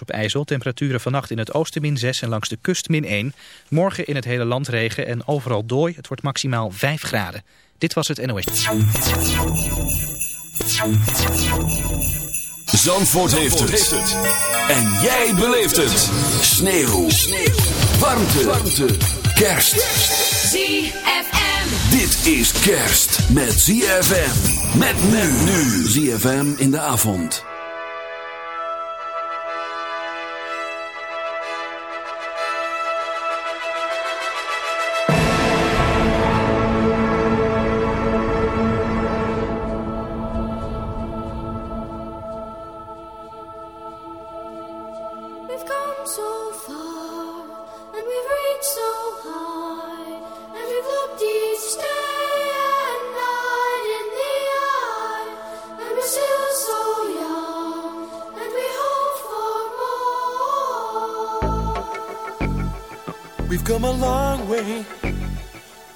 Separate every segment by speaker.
Speaker 1: op IJssel. Temperaturen vannacht in het oosten min 6 en langs de kust min 1. Morgen in het hele land regen en overal dooi. Het wordt maximaal 5 graden. Dit was het NOS.
Speaker 2: Zandvoort, heeft, het. En jij beleeft het. Sneeuw. Warmte. Warmte. Kerst.
Speaker 3: ZFM.
Speaker 2: Dit is kerst met ZFM. Met nu. nu. ZFM in de avond.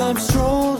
Speaker 4: I'm strong.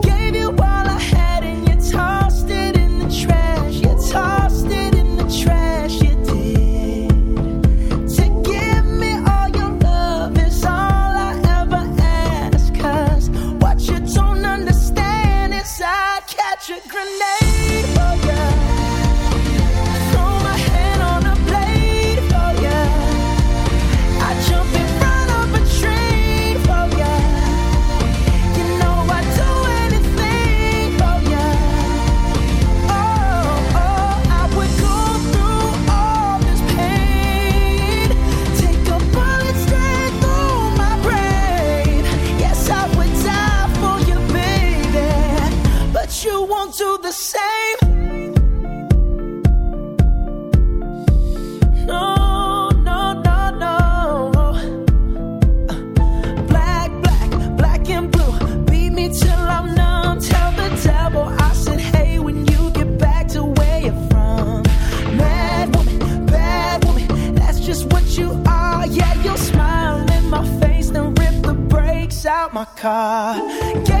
Speaker 2: car. Get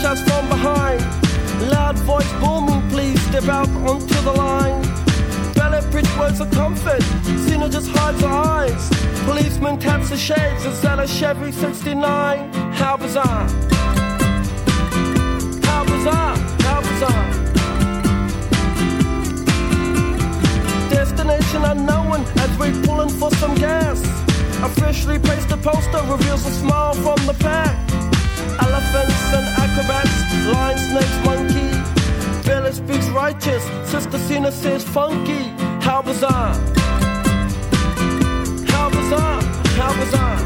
Speaker 5: shots from behind. Loud voice booming, please step out onto the line. Ballet bridge words of comfort, Cena just hides her eyes. Policeman taps the shades, and sells a Chevy 69? How bizarre. How bizarre, how bizarre. Destination unknown as we're pulling for some gas. Officially placed the poster reveals a smile from the pack. Ghosts and acrobats, lion, snakes, monkey. Village speaks righteous, Sister Cena says funky. How bizarre! How bizarre! How bizarre!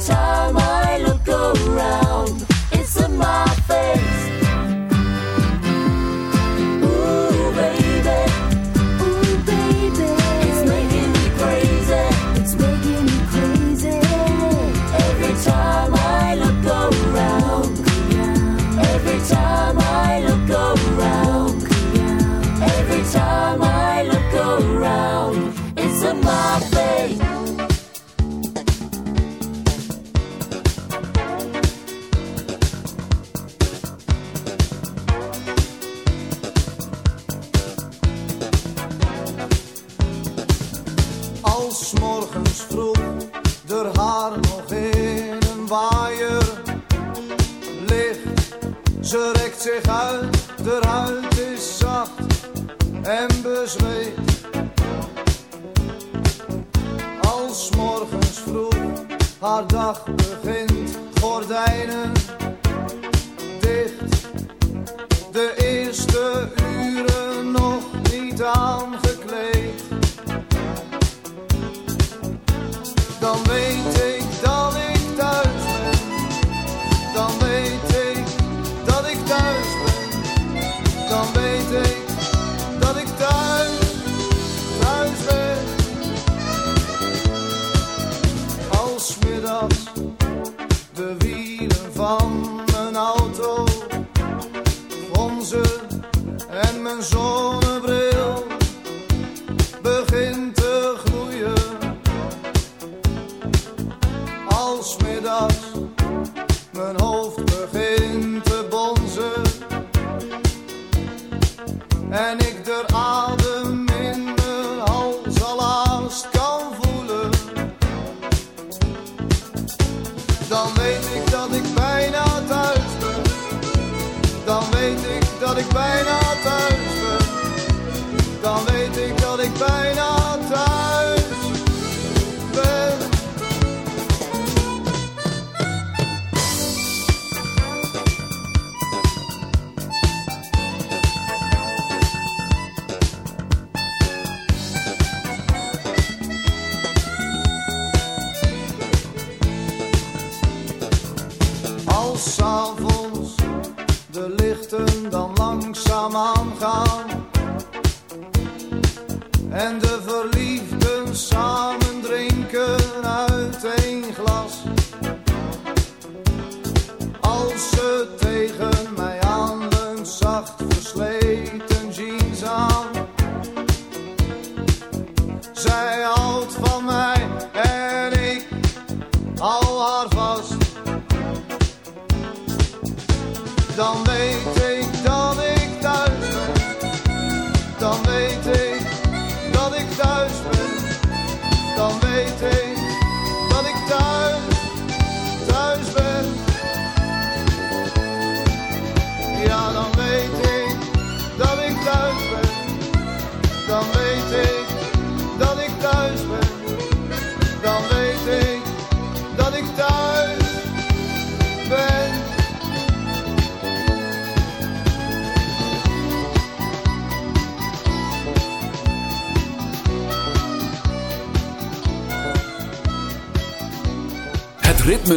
Speaker 6: time. I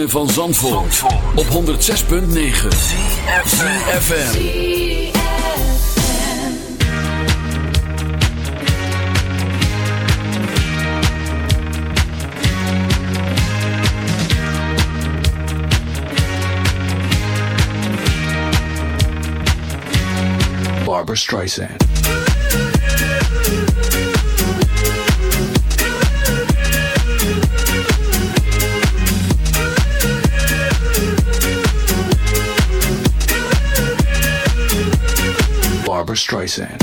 Speaker 7: van
Speaker 2: Zandvoort, Zandvoort. op 106.9 CFFM Barbara Streisand. Streisand.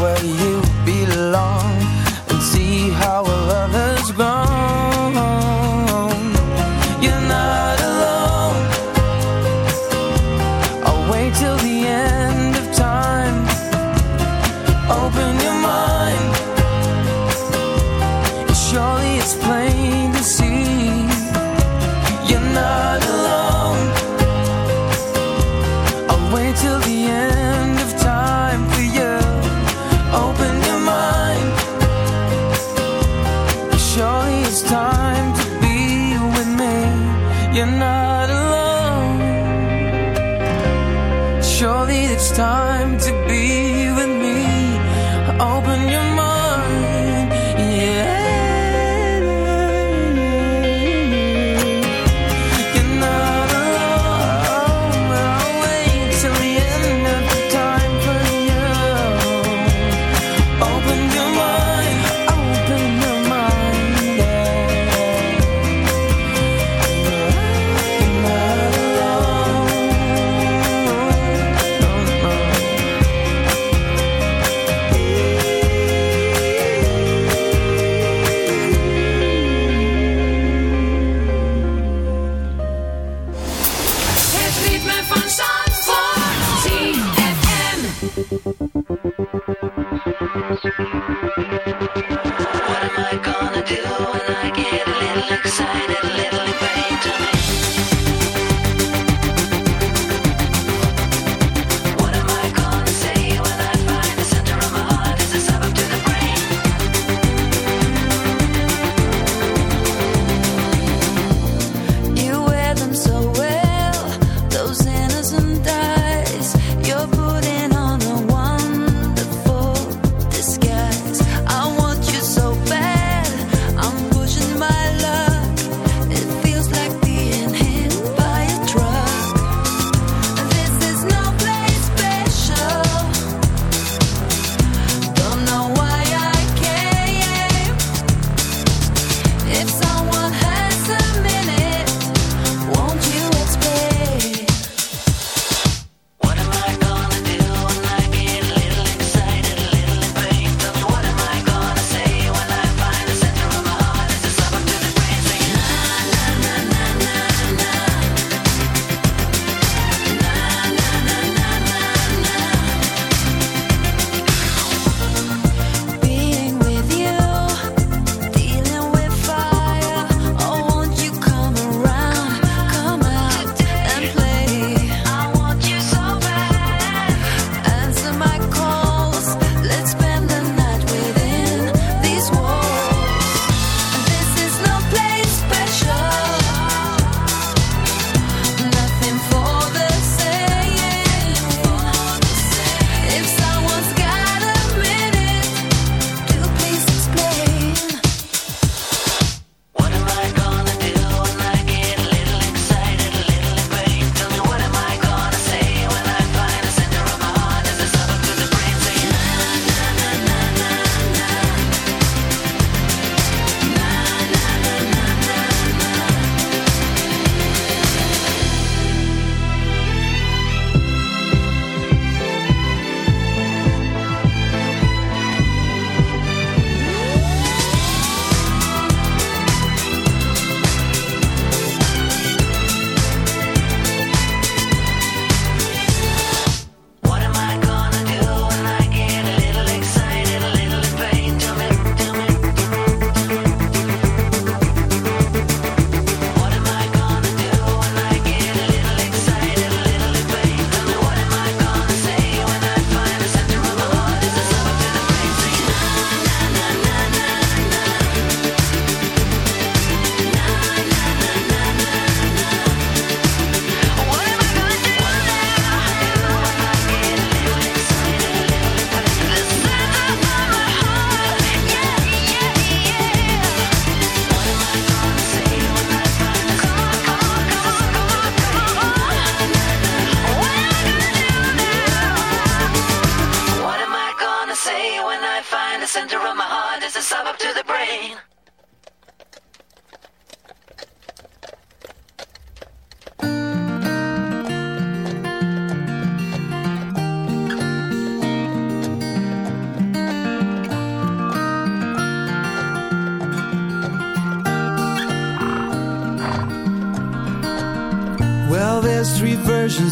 Speaker 8: Where you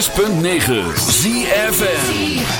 Speaker 2: 106.9 ZFM.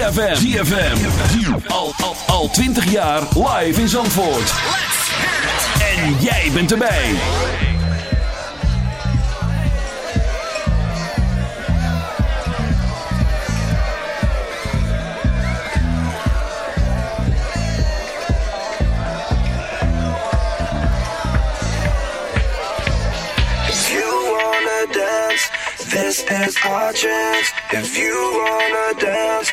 Speaker 2: ZFM. ZFM. Al, al, al 20 jaar live in Zandvoort. En jij bent erbij.
Speaker 9: This is our chance. If you wanna dance,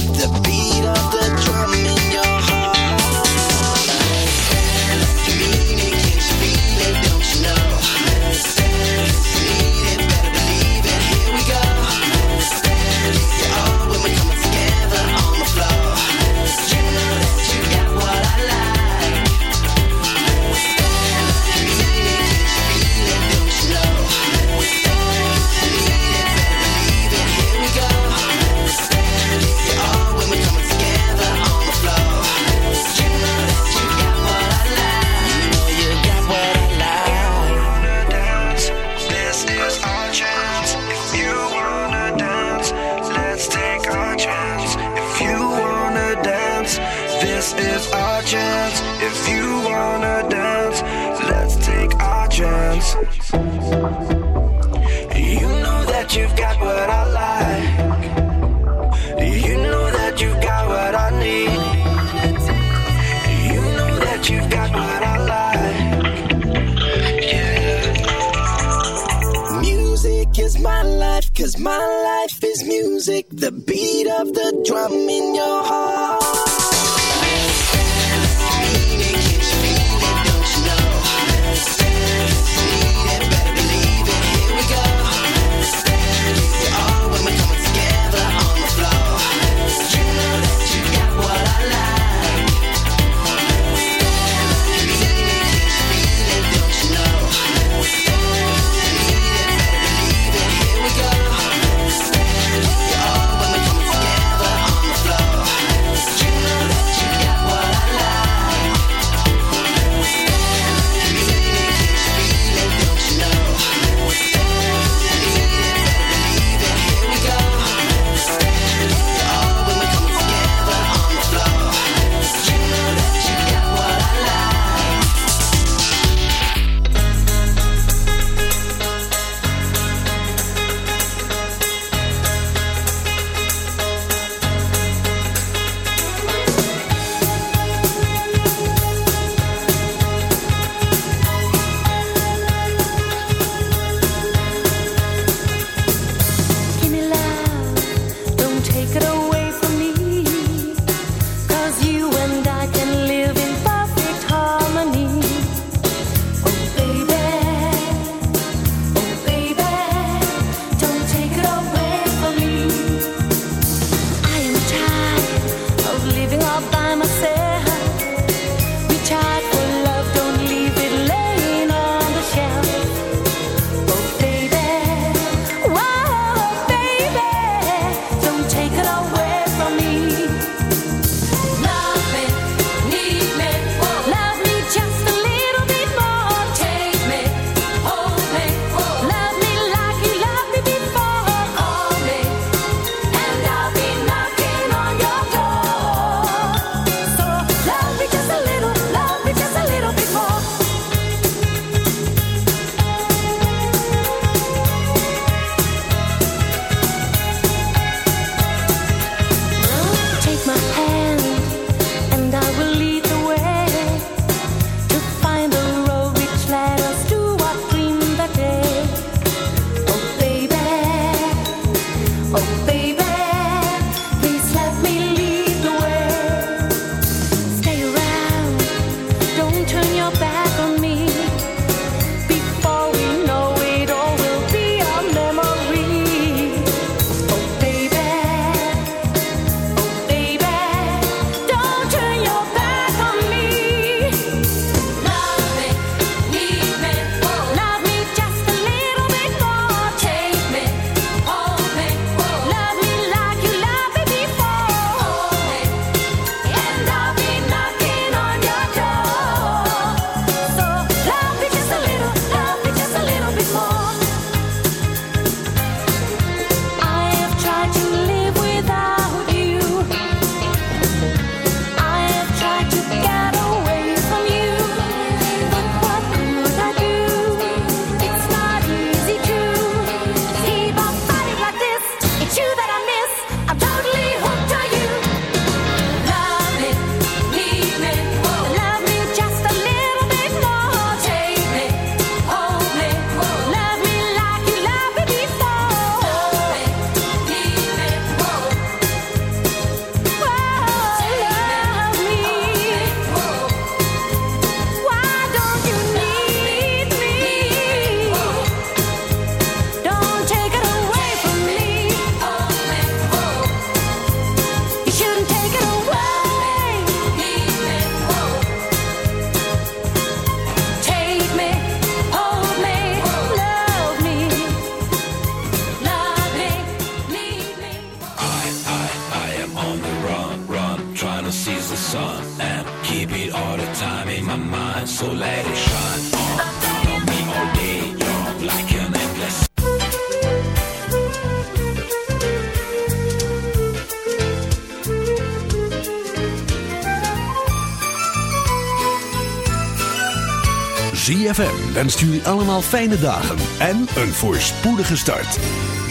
Speaker 10: Wenst jullie allemaal fijne dagen en een voorspoedige start.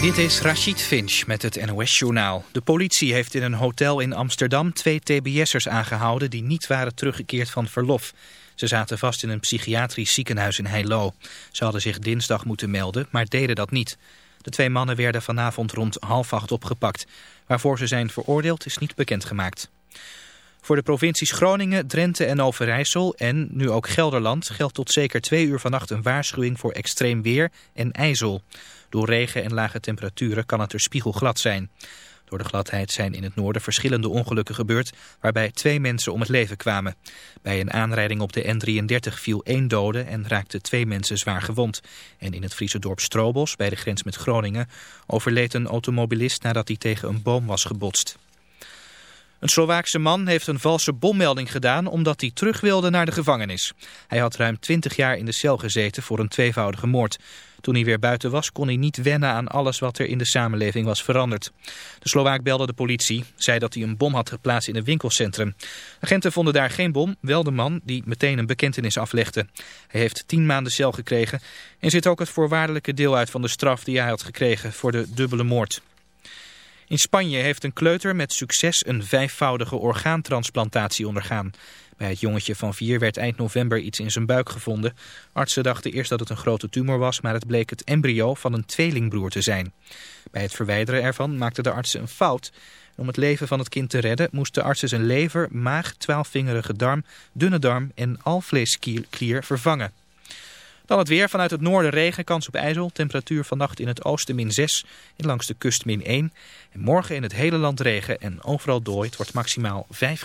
Speaker 1: Dit is Rachid Finch met het NOS-journaal. De politie heeft in een hotel in Amsterdam twee tbs'ers aangehouden... die niet waren teruggekeerd van verlof. Ze zaten vast in een psychiatrisch ziekenhuis in Heilo. Ze hadden zich dinsdag moeten melden, maar deden dat niet. De twee mannen werden vanavond rond half acht opgepakt. Waarvoor ze zijn veroordeeld is niet bekendgemaakt. Voor de provincies Groningen, Drenthe en Overijssel en nu ook Gelderland geldt tot zeker twee uur vannacht een waarschuwing voor extreem weer en ijzel. Door regen en lage temperaturen kan het er spiegelglad zijn. Door de gladheid zijn in het noorden verschillende ongelukken gebeurd waarbij twee mensen om het leven kwamen. Bij een aanrijding op de N33 viel één dode en raakten twee mensen zwaar gewond. En in het Friese dorp Strobos, bij de grens met Groningen, overleed een automobilist nadat hij tegen een boom was gebotst. Een Slovaakse man heeft een valse bommelding gedaan omdat hij terug wilde naar de gevangenis. Hij had ruim 20 jaar in de cel gezeten voor een tweevoudige moord. Toen hij weer buiten was kon hij niet wennen aan alles wat er in de samenleving was veranderd. De Slovaak belde de politie, zei dat hij een bom had geplaatst in een winkelcentrum. Agenten vonden daar geen bom, wel de man die meteen een bekentenis aflegde. Hij heeft 10 maanden cel gekregen en zit ook het voorwaardelijke deel uit van de straf die hij had gekregen voor de dubbele moord. In Spanje heeft een kleuter met succes een vijfvoudige orgaantransplantatie ondergaan. Bij het jongetje van vier werd eind november iets in zijn buik gevonden. Artsen dachten eerst dat het een grote tumor was, maar het bleek het embryo van een tweelingbroer te zijn. Bij het verwijderen ervan maakten de artsen een fout. Om het leven van het kind te redden moesten artsen zijn lever, maag, twaalfvingerige darm, dunne darm en alvleesklier vervangen. Dan het weer. Vanuit het noorden regen, kans op ijzel. Temperatuur vannacht in het oosten min 6 en langs de kust min 1. En morgen in het hele land regen en overal dooi. Het wordt maximaal 5